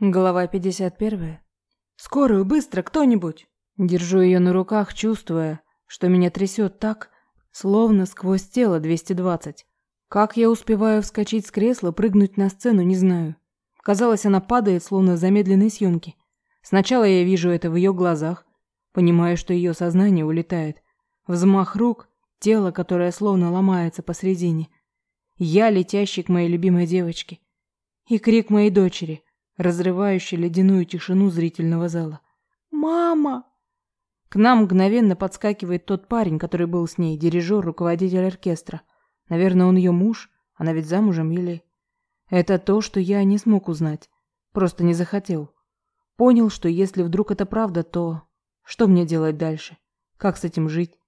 Глава 51. «Скорую, быстро, кто-нибудь!» Держу ее на руках, чувствуя, что меня трясет так, словно сквозь тело 220. Как я успеваю вскочить с кресла, прыгнуть на сцену, не знаю. Казалось, она падает, словно в замедленной съемке. Сначала я вижу это в ее глазах, понимаю, что ее сознание улетает. Взмах рук, тело, которое словно ломается посредине. Я, летящий к моей любимой девочке. И крик моей дочери – разрывающий ледяную тишину зрительного зала. «Мама!» К нам мгновенно подскакивает тот парень, который был с ней, дирижер, руководитель оркестра. Наверное, он ее муж, она ведь замужем или... Это то, что я не смог узнать. Просто не захотел. Понял, что если вдруг это правда, то... Что мне делать дальше? Как с этим жить?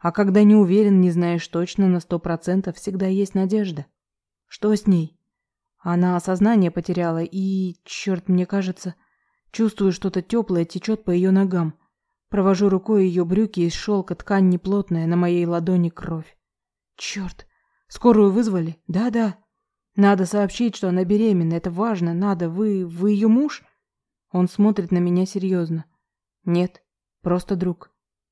А когда не уверен, не знаешь точно на сто процентов, всегда есть надежда. Что с ней? Она осознание потеряла и, черт, мне кажется, чувствую что-то теплое течет по ее ногам. Провожу рукой ее брюки из шелка, ткань неплотная, на моей ладони кровь. Черт, скорую вызвали? Да-да. Надо сообщить, что она беременна, это важно, надо. Вы, вы ее муж? Он смотрит на меня серьезно. Нет, просто друг.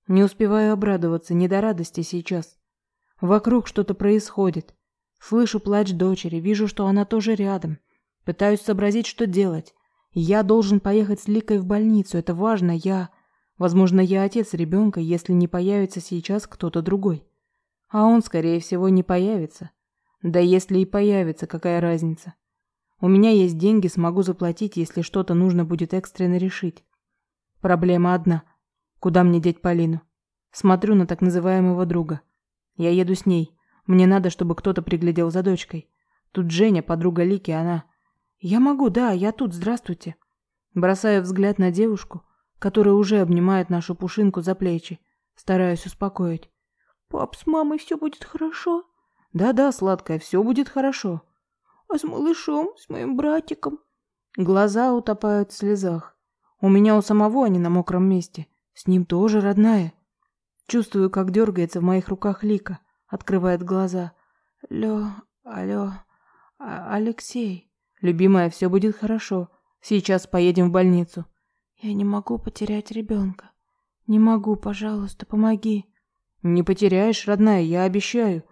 Не успеваю обрадоваться, не до радости сейчас. Вокруг что-то происходит. Слышу плач дочери, вижу, что она тоже рядом. Пытаюсь сообразить, что делать. Я должен поехать с Ликой в больницу, это важно, я... Возможно, я отец ребенка, если не появится сейчас кто-то другой. А он, скорее всего, не появится. Да если и появится, какая разница? У меня есть деньги, смогу заплатить, если что-то нужно будет экстренно решить. Проблема одна. Куда мне деть Полину? Смотрю на так называемого друга. Я еду с ней. Мне надо, чтобы кто-то приглядел за дочкой. Тут Женя, подруга Лики, она... Я могу, да, я тут, здравствуйте. Бросаю взгляд на девушку, которая уже обнимает нашу пушинку за плечи. Стараюсь успокоить. Пап, с мамой все будет хорошо? Да-да, сладкая, все будет хорошо. А с малышом, с моим братиком? Глаза утопают в слезах. У меня у самого они на мокром месте. С ним тоже родная. Чувствую, как дергается в моих руках Лика открывает глаза. Лё, алло, а Алексей. Любимая, все будет хорошо. Сейчас поедем в больницу. Я не могу потерять ребенка. Не могу, пожалуйста, помоги. Не потеряешь, родная, я обещаю.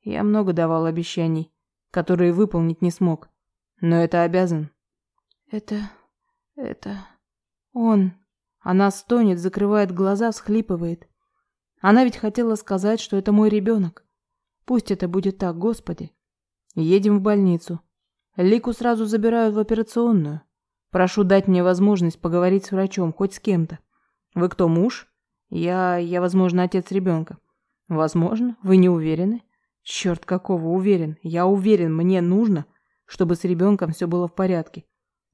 Я много давал обещаний, которые выполнить не смог. Но это обязан. Это... это... Он... Она стонет, закрывает глаза, всхлипывает. Она ведь хотела сказать, что это мой ребенок. Пусть это будет так, Господи. Едем в больницу. Лику сразу забирают в операционную. Прошу дать мне возможность поговорить с врачом, хоть с кем-то. Вы кто, муж? Я, я, возможно, отец ребенка. Возможно, вы не уверены? Черт, какого уверен? Я уверен, мне нужно, чтобы с ребенком все было в порядке.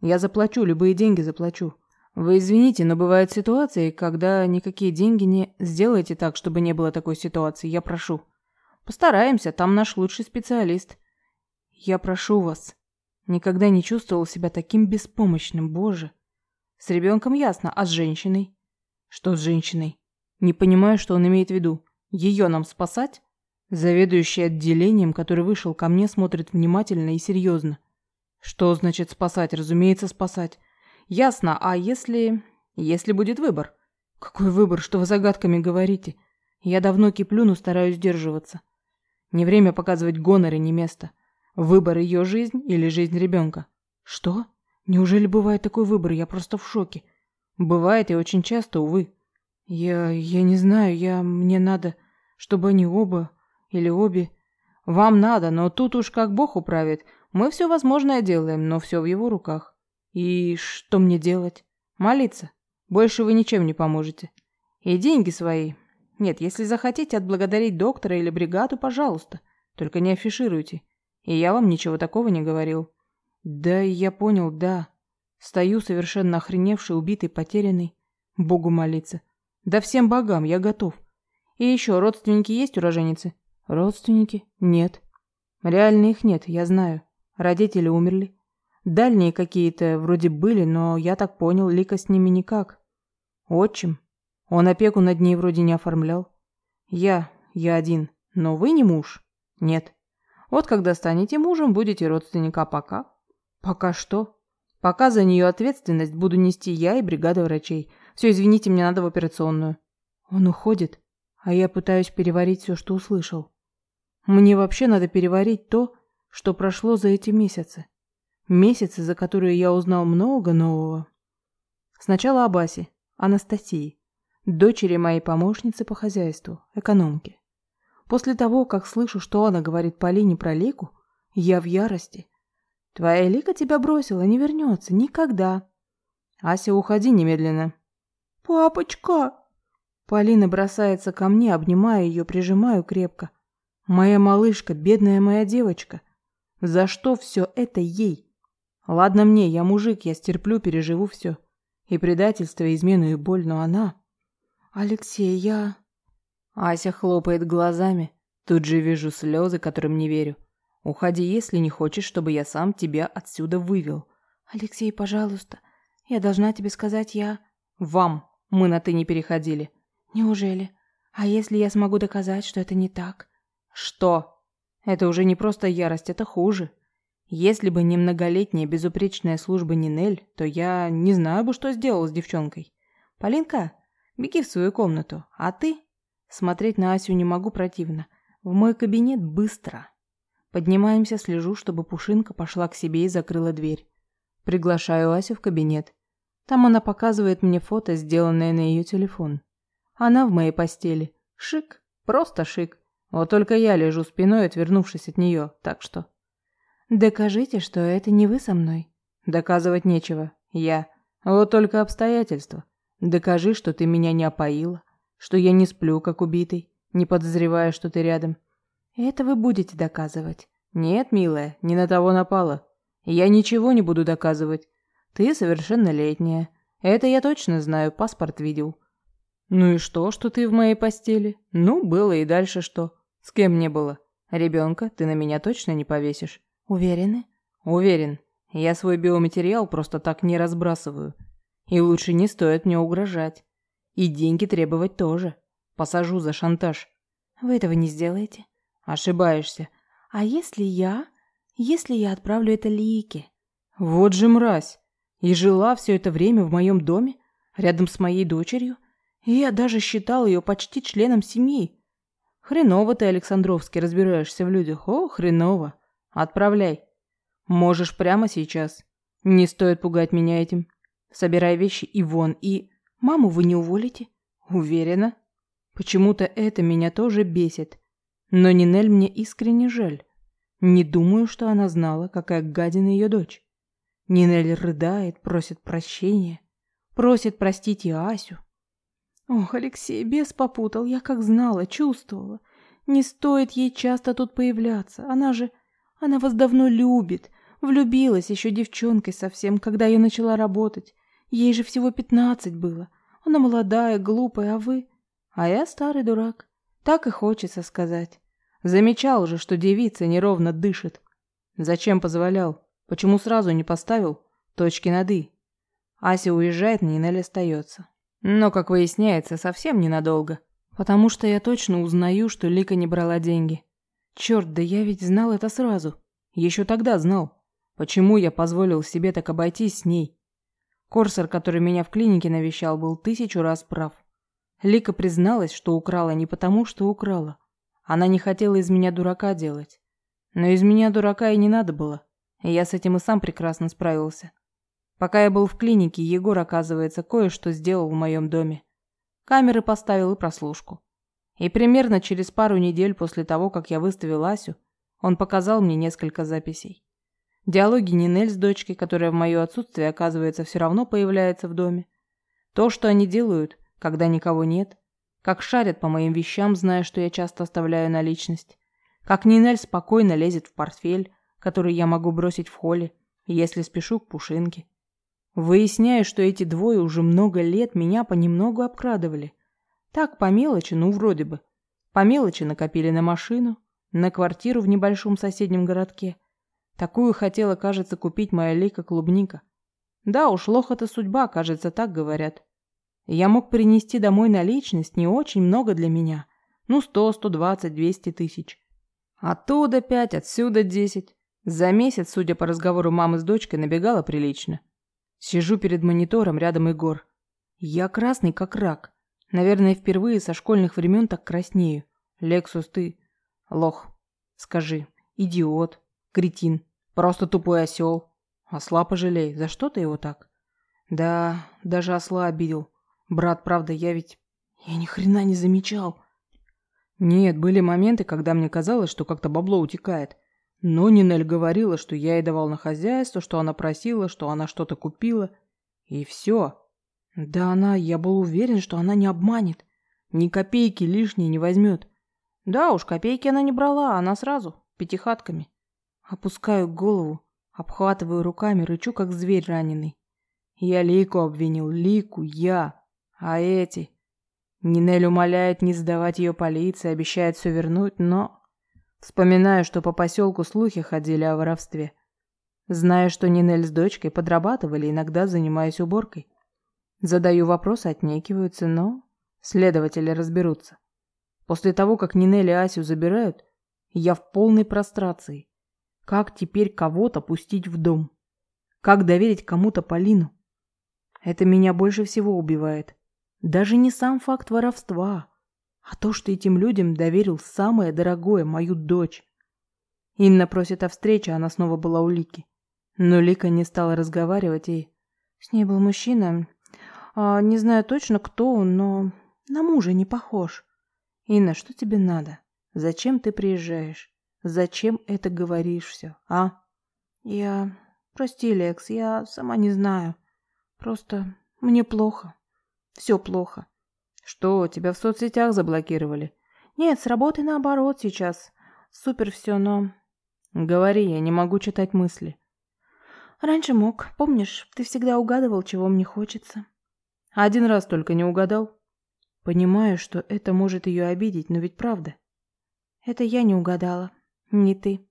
Я заплачу, любые деньги заплачу. Вы извините, но бывают ситуации, когда никакие деньги не... Сделайте так, чтобы не было такой ситуации, я прошу. Постараемся, там наш лучший специалист. Я прошу вас. Никогда не чувствовал себя таким беспомощным, боже. С ребенком ясно, а с женщиной? Что с женщиной? Не понимаю, что он имеет в виду. Ее нам спасать? Заведующий отделением, который вышел ко мне, смотрит внимательно и серьезно. Что значит спасать? Разумеется, спасать. Ясно, а если... если будет выбор? Какой выбор? Что вы загадками говорите? Я давно киплю, но стараюсь сдерживаться. Не время показывать гонор и не место. Выбор ее жизнь или жизнь ребенка. Что? Неужели бывает такой выбор? Я просто в шоке. Бывает и очень часто, увы. Я... я не знаю, я... мне надо, чтобы они оба или обе... Вам надо, но тут уж как Бог управит. Мы все возможное делаем, но все в его руках. И что мне делать? Молиться? Больше вы ничем не поможете. И деньги свои. Нет, если захотите отблагодарить доктора или бригаду, пожалуйста. Только не афишируйте. И я вам ничего такого не говорил. Да, я понял, да. Стою совершенно охреневший, убитый, потерянный. Богу молиться. Да всем богам, я готов. И еще, родственники есть уроженицы? Родственники? Нет. Реально их нет, я знаю. Родители умерли. Дальние какие-то вроде были, но я так понял, Лика с ними никак. Отчим. Он опеку над ней вроде не оформлял. Я, я один. Но вы не муж? Нет. Вот когда станете мужем, будете родственника, а пока? Пока что? Пока за нее ответственность буду нести я и бригада врачей. Все, извините, мне надо в операционную. Он уходит, а я пытаюсь переварить все, что услышал. Мне вообще надо переварить то, что прошло за эти месяцы. Месяцы, за которые я узнал много нового. Сначала об Асе, Анастасии, дочери моей помощницы по хозяйству, экономки. После того, как слышу, что она говорит Полине про Лику, я в ярости. Твоя Лика тебя бросила, не вернется, никогда. Ася, уходи немедленно. Папочка! Полина бросается ко мне, обнимаю ее, прижимаю крепко. Моя малышка, бедная моя девочка. За что все это ей? Ладно мне, я мужик, я стерплю, переживу все. И предательство, и измену, и боль, но она... Алексей, я... Ася хлопает глазами. Тут же вижу слезы, которым не верю. Уходи, если не хочешь, чтобы я сам тебя отсюда вывел. Алексей, пожалуйста, я должна тебе сказать, я... Вам. Мы на «ты» не переходили. Неужели? А если я смогу доказать, что это не так? Что? Это уже не просто ярость, это хуже. Если бы не многолетняя безупречная служба Нинель, то я не знаю бы, что сделал с девчонкой. Полинка, беги в свою комнату, а ты? Смотреть на Асю не могу противно. В мой кабинет быстро. Поднимаемся, слежу, чтобы Пушинка пошла к себе и закрыла дверь. Приглашаю Асю в кабинет. Там она показывает мне фото, сделанное на ее телефон. Она в моей постели. Шик, просто шик. Вот только я лежу спиной, отвернувшись от нее, так что... Докажите, что это не вы со мной. Доказывать нечего. Я. Вот только обстоятельства. Докажи, что ты меня не опоила, что я не сплю, как убитый, не подозревая, что ты рядом. Это вы будете доказывать. Нет, милая, не на того напала. Я ничего не буду доказывать. Ты совершеннолетняя. Это я точно знаю, паспорт видел. Ну и что, что ты в моей постели? Ну, было и дальше что? С кем не было? Ребенка ты на меня точно не повесишь. Уверены? Уверен. Я свой биоматериал просто так не разбрасываю. И лучше не стоит мне угрожать. И деньги требовать тоже. Посажу за шантаж. Вы этого не сделаете? Ошибаешься. А если я... Если я отправлю это Лике? Вот же мразь. И жила все это время в моем доме, рядом с моей дочерью. И я даже считал ее почти членом семьи. Хреново ты, Александровский, разбираешься в людях. О, хреново. Отправляй. Можешь прямо сейчас. Не стоит пугать меня этим. Собирай вещи и вон, и... Маму вы не уволите? Уверена. Почему-то это меня тоже бесит. Но Нинель мне искренне жаль. Не думаю, что она знала, какая гадина ее дочь. Нинель рыдает, просит прощения. Просит простить и Асю. Ох, Алексей, бес попутал, я как знала, чувствовала. Не стоит ей часто тут появляться, она же... Она вас давно любит, влюбилась еще девчонкой совсем, когда я начала работать. Ей же всего пятнадцать было. Она молодая, глупая, а вы... А я старый дурак. Так и хочется сказать. Замечал же, что девица неровно дышит. Зачем позволял? Почему сразу не поставил точки над «и»? Ася уезжает, Нинель остается. Но, как выясняется, совсем ненадолго. Потому что я точно узнаю, что Лика не брала деньги. Черт, да я ведь знал это сразу. Еще тогда знал. Почему я позволил себе так обойтись с ней? Корсар, который меня в клинике навещал, был тысячу раз прав. Лика призналась, что украла не потому, что украла. Она не хотела из меня дурака делать. Но из меня дурака и не надо было. И я с этим и сам прекрасно справился. Пока я был в клинике, Егор, оказывается, кое-что сделал в моем доме. Камеры поставил и прослушку. И примерно через пару недель после того, как я выставил Асю, он показал мне несколько записей. Диалоги Нинель с дочкой, которая в мое отсутствие, оказывается, все равно появляется в доме. То, что они делают, когда никого нет. Как шарят по моим вещам, зная, что я часто оставляю наличность. Как Нинель спокойно лезет в портфель, который я могу бросить в холле, если спешу к Пушинке. Выясняю, что эти двое уже много лет меня понемногу обкрадывали. Так, по мелочи, ну, вроде бы. По мелочи накопили на машину, на квартиру в небольшом соседнем городке. Такую хотела, кажется, купить моя Лика Клубника. Да уж, лох это судьба, кажется, так говорят. Я мог принести домой наличность не очень много для меня. Ну, сто, сто двадцать, двести тысяч. Оттуда пять, отсюда десять. За месяц, судя по разговору мамы с дочкой, набегала прилично. Сижу перед монитором, рядом Егор. Я красный, как рак. Наверное, впервые со школьных времен так краснею. Лексус, ты... Лох. Скажи. Идиот. Кретин. Просто тупой осел. Осла пожалей. За что ты его так? Да, даже осла обидел. Брат, правда, я ведь... Я ни хрена не замечал. Нет, были моменты, когда мне казалось, что как-то бабло утекает. Но Нинель говорила, что я ей давал на хозяйство, что она просила, что она что-то купила. И все. Да она, я был уверен, что она не обманет. Ни копейки лишней не возьмет. Да уж, копейки она не брала, она сразу, пятихатками. Опускаю голову, обхватываю руками, рычу, как зверь раненый. Я Лику обвинил, Лику, я. А эти... Нинель умоляет не сдавать ее полиции, обещает все вернуть, но... Вспоминаю, что по поселку слухи ходили о воровстве. Знаю, что Нинель с дочкой подрабатывали, иногда занимаясь уборкой. Задаю вопросы, отнекиваются, но следователи разберутся. После того, как Нинель и Асю забирают, я в полной прострации. Как теперь кого-то пустить в дом? Как доверить кому-то Полину? Это меня больше всего убивает. Даже не сам факт воровства, а то, что этим людям доверил самое дорогое, мою дочь. Инна просит о встрече, она снова была у Лики. Но Лика не стала разговаривать, и... С ней был мужчина. А, не знаю точно, кто он, но на мужа не похож. Инна, что тебе надо? Зачем ты приезжаешь? Зачем это говоришь все, а? Я... Прости, Лекс, я сама не знаю. Просто мне плохо. Все плохо. Что, тебя в соцсетях заблокировали? Нет, с работы наоборот сейчас. Супер все, но... Говори, я не могу читать мысли. Раньше мог. Помнишь, ты всегда угадывал, чего мне хочется. Один раз только не угадал. Понимаю, что это может ее обидеть, но ведь правда. Это я не угадала, не ты.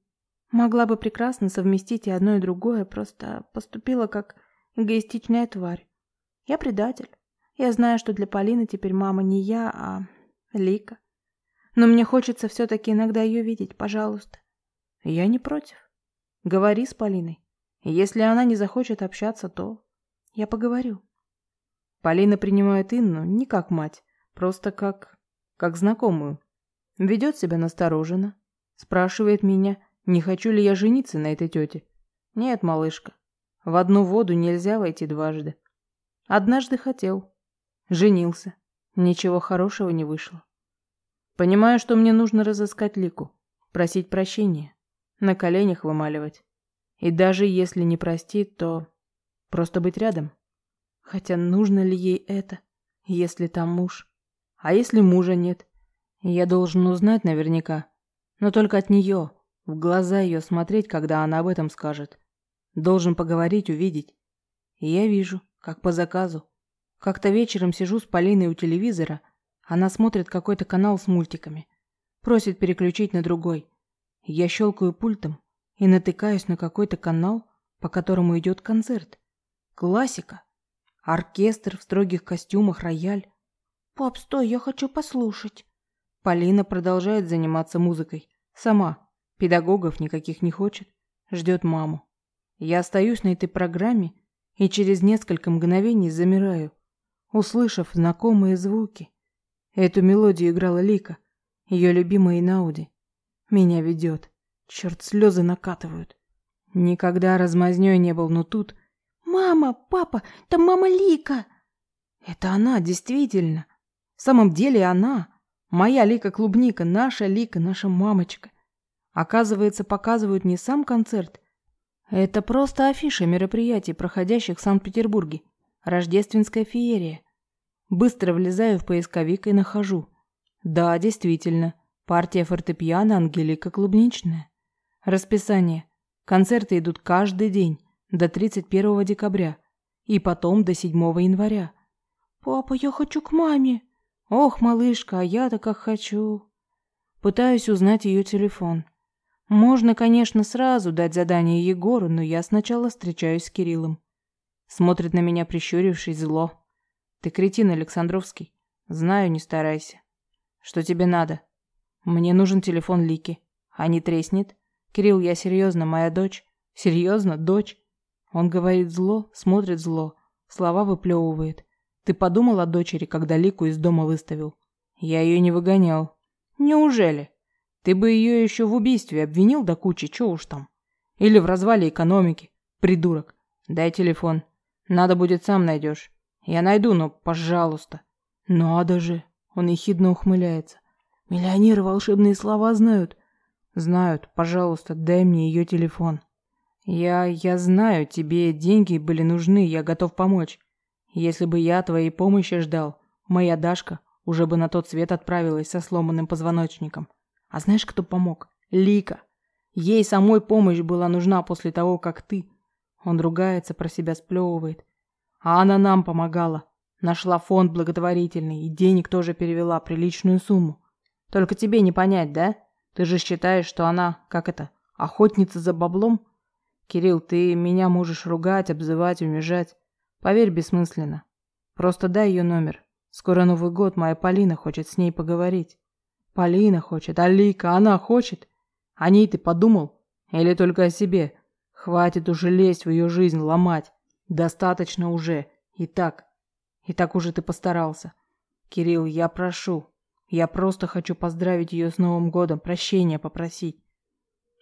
Могла бы прекрасно совместить и одно, и другое, просто поступила как эгоистичная тварь. Я предатель. Я знаю, что для Полины теперь мама не я, а Лика. Но мне хочется все-таки иногда ее видеть, пожалуйста. Я не против. Говори с Полиной. Если она не захочет общаться, то я поговорю. Полина принимает Инну не как мать, просто как... как знакомую. Ведет себя настороженно. Спрашивает меня, не хочу ли я жениться на этой тете. Нет, малышка, в одну воду нельзя войти дважды. Однажды хотел, Женился. Ничего хорошего не вышло. Понимаю, что мне нужно разыскать Лику, просить прощения, на коленях вымаливать. И даже если не простит, то просто быть рядом. Хотя нужно ли ей это, если там муж? А если мужа нет? Я должен узнать наверняка, но только от нее, в глаза ее смотреть, когда она об этом скажет. Должен поговорить, увидеть. И я вижу, как по заказу, как-то вечером сижу с Полиной у телевизора, она смотрит какой-то канал с мультиками. Просит переключить на другой. Я щелкаю пультом и натыкаюсь на какой-то канал, по которому идет концерт. Классика. Оркестр в строгих костюмах, рояль. «Пап, стой, я хочу послушать». Полина продолжает заниматься музыкой. Сама. Педагогов никаких не хочет. Ждет маму. Я остаюсь на этой программе и через несколько мгновений замираю услышав знакомые звуки. Эту мелодию играла Лика, ее любимая Инауди. Меня ведет. Черт, слезы накатывают. Никогда размазнёй не был, но тут... «Мама, папа, там мама Лика!» Это она, действительно. В самом деле она. Моя Лика-клубника, наша Лика, наша мамочка. Оказывается, показывают не сам концерт. Это просто афиша мероприятий, проходящих в Санкт-Петербурге. Рождественская феерия. Быстро влезаю в поисковик и нахожу. Да, действительно, партия фортепиано Ангелика Клубничная. Расписание. Концерты идут каждый день до 31 декабря и потом до 7 января. Папа, я хочу к маме. Ох, малышка, а я-то как хочу. Пытаюсь узнать ее телефон. Можно, конечно, сразу дать задание Егору, но я сначала встречаюсь с Кириллом. Смотрит на меня, прищурившись зло. Ты кретин, Александровский. Знаю, не старайся. Что тебе надо? Мне нужен телефон Лики. А не треснет? Кирилл, я серьезно, моя дочь. Серьезно, дочь? Он говорит зло, смотрит зло, слова выплевывает. Ты подумал о дочери, когда Лику из дома выставил? Я ее не выгонял. Неужели? Ты бы ее еще в убийстве обвинил до кучи, че уж там. Или в развале экономики. Придурок. Дай телефон. Надо будет, сам найдешь. Я найду, но пожалуйста. Надо же. Он ехидно ухмыляется. Миллионеры волшебные слова знают. Знают. Пожалуйста, дай мне ее телефон. Я... я знаю, тебе деньги были нужны, я готов помочь. Если бы я твоей помощи ждал, моя Дашка уже бы на тот свет отправилась со сломанным позвоночником. А знаешь, кто помог? Лика. Ей самой помощь была нужна после того, как ты... Он ругается, про себя сплевывает. А она нам помогала. Нашла фонд благотворительный и денег тоже перевела, приличную сумму. Только тебе не понять, да? Ты же считаешь, что она, как это, охотница за баблом? Кирилл, ты меня можешь ругать, обзывать, унижать. Поверь, бессмысленно. Просто дай ее номер. Скоро Новый год, моя Полина хочет с ней поговорить. Полина хочет, Алика, она хочет. О ней ты подумал? Или только о себе? Хватит уже лезть в ее жизнь, ломать. Достаточно уже. И так. И так уже ты постарался. Кирилл, я прошу. Я просто хочу поздравить ее с Новым годом, прощения попросить.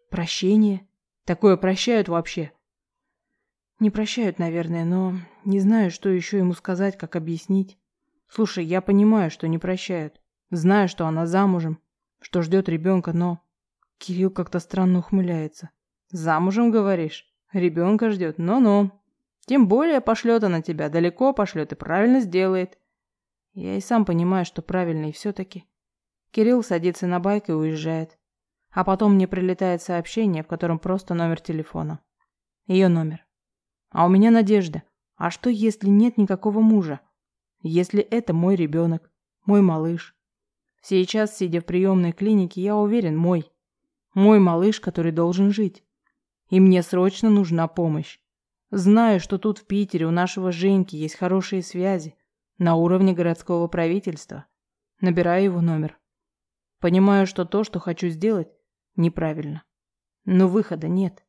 Прощение? Такое прощают вообще? Не прощают, наверное, но не знаю, что еще ему сказать, как объяснить. Слушай, я понимаю, что не прощают. Знаю, что она замужем, что ждет ребенка, но... Кирилл как-то странно ухмыляется. Замужем, говоришь? Ребенка ждет? Ну-ну. Тем более пошлет она тебя, далеко пошлет и правильно сделает. Я и сам понимаю, что правильно, и все-таки. Кирилл садится на байк и уезжает. А потом мне прилетает сообщение, в котором просто номер телефона. Ее номер. А у меня надежда. А что, если нет никакого мужа? Если это мой ребенок, мой малыш? Сейчас, сидя в приемной клинике, я уверен, мой. Мой малыш, который должен жить. И мне срочно нужна помощь. Знаю, что тут в Питере у нашего Женьки есть хорошие связи на уровне городского правительства. Набираю его номер. Понимаю, что то, что хочу сделать, неправильно. Но выхода нет.